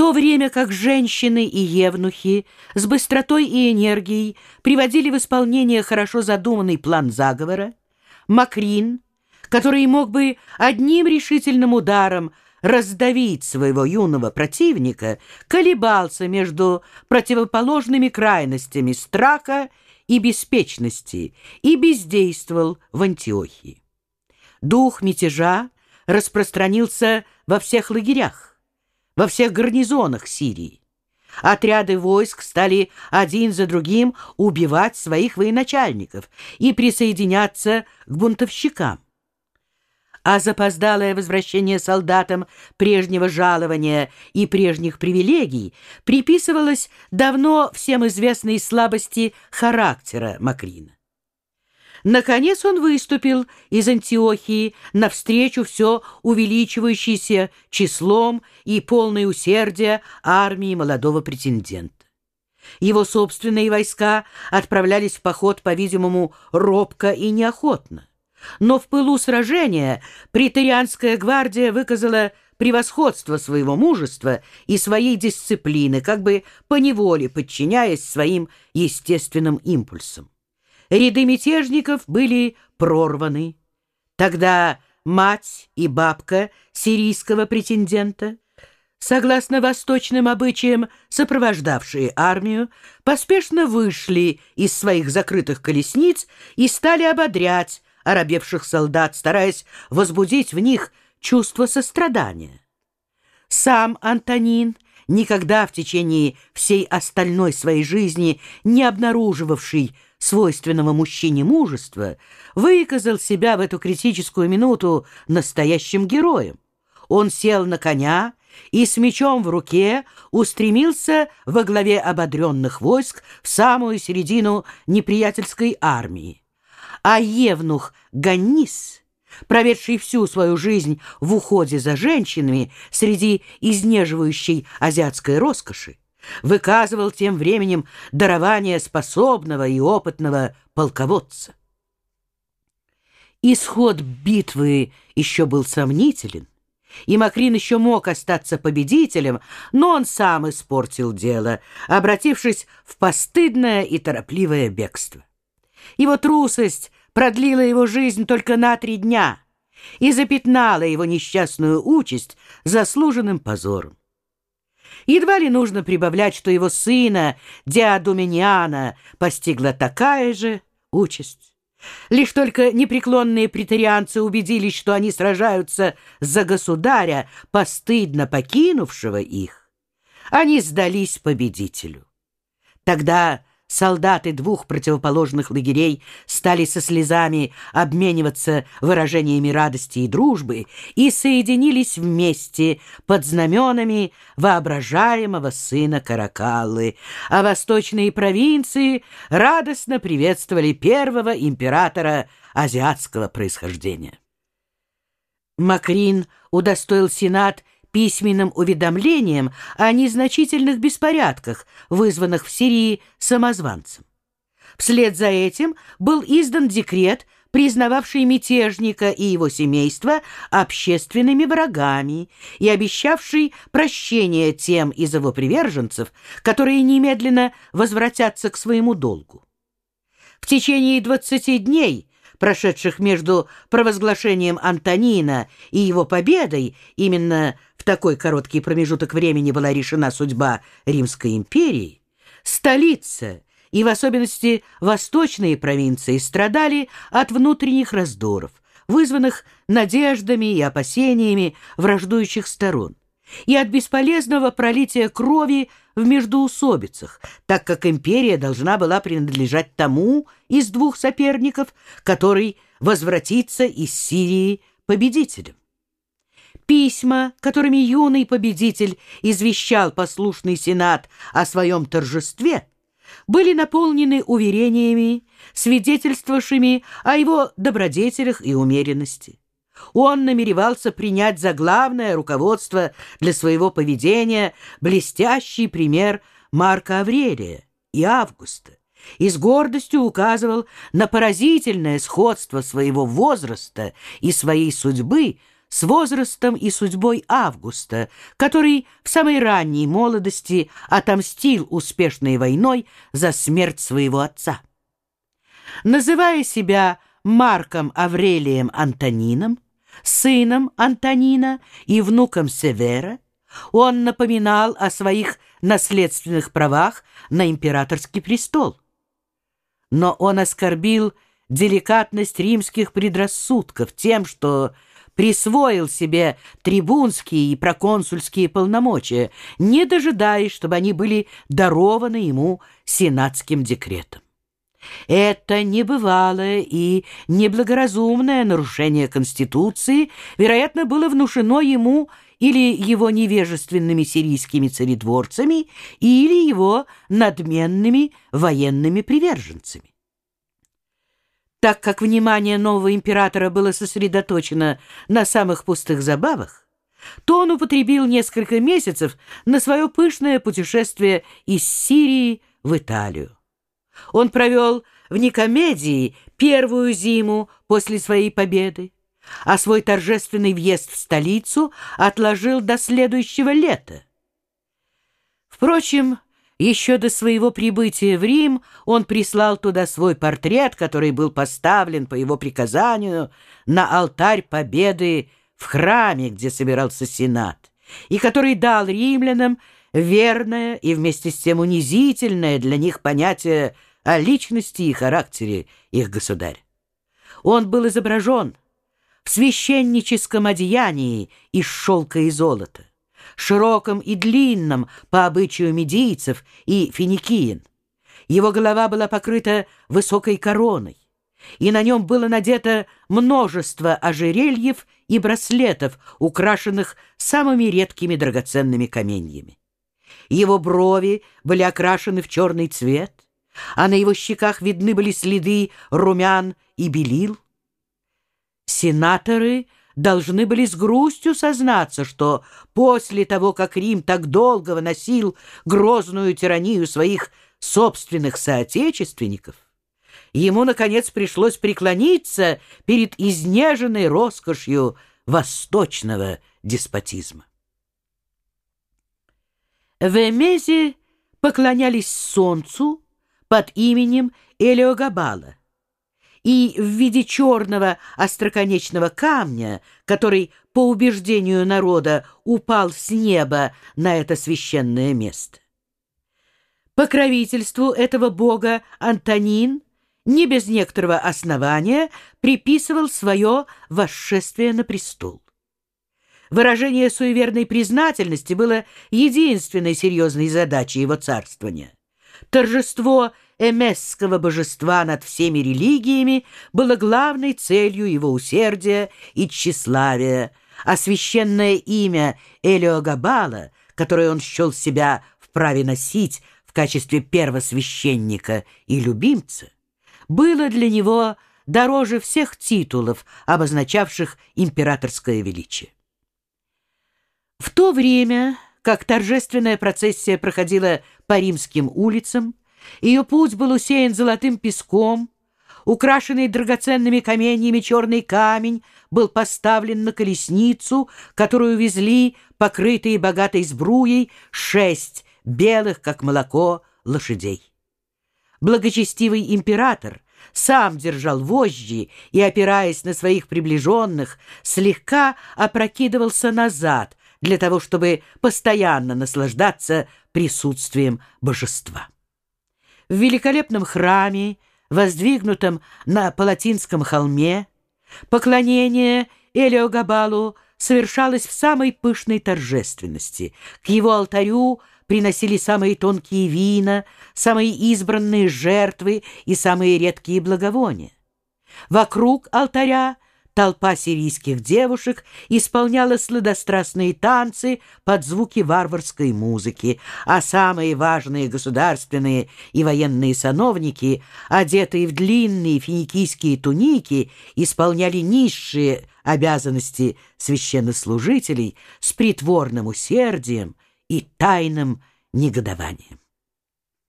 то время как женщины и евнухи с быстротой и энергией приводили в исполнение хорошо задуманный план заговора, Макрин, который мог бы одним решительным ударом раздавить своего юного противника, колебался между противоположными крайностями страха и беспечности и бездействовал в Антиохии. Дух мятежа распространился во всех лагерях, во всех гарнизонах Сирии. Отряды войск стали один за другим убивать своих военачальников и присоединяться к бунтовщикам а запоздалое возвращение солдатам прежнего жалования и прежних привилегий приписывалось давно всем известной слабости характера Макрина. Наконец он выступил из Антиохии навстречу все увеличивающейся числом и полной усердия армии молодого претендента. Его собственные войска отправлялись в поход, по-видимому, робко и неохотно. Но в пылу сражения претарианская гвардия выказала превосходство своего мужества и своей дисциплины, как бы поневоле подчиняясь своим естественным импульсам. Ряды мятежников были прорваны. Тогда мать и бабка сирийского претендента, согласно восточным обычаям, сопровождавшие армию, поспешно вышли из своих закрытых колесниц и стали ободрять оробевших солдат, стараясь возбудить в них чувство сострадания. Сам Антонин, никогда в течение всей остальной своей жизни не обнаруживавший свойственного мужчине мужества, выказал себя в эту критическую минуту настоящим героем. Он сел на коня и с мечом в руке устремился во главе ободренных войск в самую середину неприятельской армии а Евнух Ганнис, проведший всю свою жизнь в уходе за женщинами среди изнеживающей азиатской роскоши, выказывал тем временем дарование способного и опытного полководца. Исход битвы еще был сомнителен, и Макрин еще мог остаться победителем, но он сам испортил дело, обратившись в постыдное и торопливое бегство. Его трусость продлила его жизнь только на три дня и запятнала его несчастную участь заслуженным позором. Едва ли нужно прибавлять, что его сына, Диадумениана, постигла такая же участь. Лишь только непреклонные претарианцы убедились, что они сражаются за государя, постыдно покинувшего их, они сдались победителю. Тогда солдаты двух противоположных лагерей стали со слезами обмениваться выражениями радости и дружбы и соединились вместе под знаменами воображаемого сына Каракаллы, а восточные провинции радостно приветствовали первого императора азиатского происхождения. Макрин удостоил Сенат письменным уведомлением о незначительных беспорядках, вызванных в Сирии самозванцем. Вслед за этим был издан декрет, признававший мятежника и его семейство общественными врагами и обещавший прощение тем из его приверженцев, которые немедленно возвратятся к своему долгу. В течение двадцати дней прошедших между провозглашением Антонина и его победой, именно в такой короткий промежуток времени была решена судьба Римской империи, столица и в особенности восточные провинции страдали от внутренних раздоров, вызванных надеждами и опасениями враждующих сторон и от бесполезного пролития крови в междоусобицах, так как империя должна была принадлежать тому из двух соперников, который возвратится из Сирии победителем. Письма, которыми юный победитель извещал послушный сенат о своем торжестве, были наполнены уверениями, свидетельствовавшими о его добродетелях и умеренности. Он намеревался принять за главное руководство для своего поведения блестящий пример Марка Аврелия и Августа и с гордостью указывал на поразительное сходство своего возраста и своей судьбы с возрастом и судьбой Августа, который в самой ранней молодости отомстил успешной войной за смерть своего отца. Называя себя Марком Аврелием Антонином, сыном Антонина и внуком Севера, он напоминал о своих наследственных правах на императорский престол. Но он оскорбил деликатность римских предрассудков тем, что присвоил себе трибунские и проконсульские полномочия, не дожидаясь, чтобы они были дарованы ему сенатским декретом. Это небывалое и неблагоразумное нарушение Конституции, вероятно, было внушено ему или его невежественными сирийскими царедворцами, или его надменными военными приверженцами. Так как внимание нового императора было сосредоточено на самых пустых забавах, то он употребил несколько месяцев на свое пышное путешествие из Сирии в Италию. Он провел в Никомедии первую зиму после своей победы, а свой торжественный въезд в столицу отложил до следующего лета. Впрочем, еще до своего прибытия в Рим он прислал туда свой портрет, который был поставлен по его приказанию на алтарь победы в храме, где собирался Сенат, и который дал римлянам верное и вместе с тем унизительное для них понятие о личности и характере их государя. Он был изображен в священническом одеянии из шелка и золота широком и длинном по обычаю медийцев и финикиен. Его голова была покрыта высокой короной, и на нем было надето множество ожерельев и браслетов, украшенных самыми редкими драгоценными каменьями. Его брови были окрашены в черный цвет, а на его щеках видны были следы румян и белил. Сенаторы — должны были с грустью сознаться, что после того, как Рим так долго выносил грозную тиранию своих собственных соотечественников, ему, наконец, пришлось преклониться перед изнеженной роскошью восточного деспотизма. В Эмезе поклонялись солнцу под именем Элеогабала, и в виде черного остроконечного камня, который, по убеждению народа, упал с неба на это священное место. Покровительству этого бога Антонин не без некоторого основания приписывал свое восшествие на престол. Выражение суеверной признательности было единственной серьезной задачей его царствования. Торжество эмесского божества над всеми религиями было главной целью его усердия и тщеславия, а священное имя Элиогабала, которое он счел себя вправе носить в качестве первосвященника и любимца, было для него дороже всех титулов, обозначавших императорское величие. В то время, как торжественная процессия проходила по римским улицам, ее путь был усеян золотым песком, украшенный драгоценными каменьями черный камень был поставлен на колесницу, которую везли покрытые богатой сбруей шесть белых, как молоко, лошадей. Благочестивый император сам держал вожжи и, опираясь на своих приближенных, слегка опрокидывался назад для того, чтобы постоянно наслаждаться присутствием божества. В великолепном храме, воздвигнутом на Палатинском холме, поклонение Элиогабалу совершалось в самой пышной торжественности. К его алтарю приносили самые тонкие вина, самые избранные жертвы и самые редкие благовония. Вокруг алтаря Толпа сирийских девушек исполняла сладострастные танцы под звуки варварской музыки, а самые важные государственные и военные сановники, одетые в длинные финикийские туники, исполняли низшие обязанности священнослужителей с притворным усердием и тайным негодованием.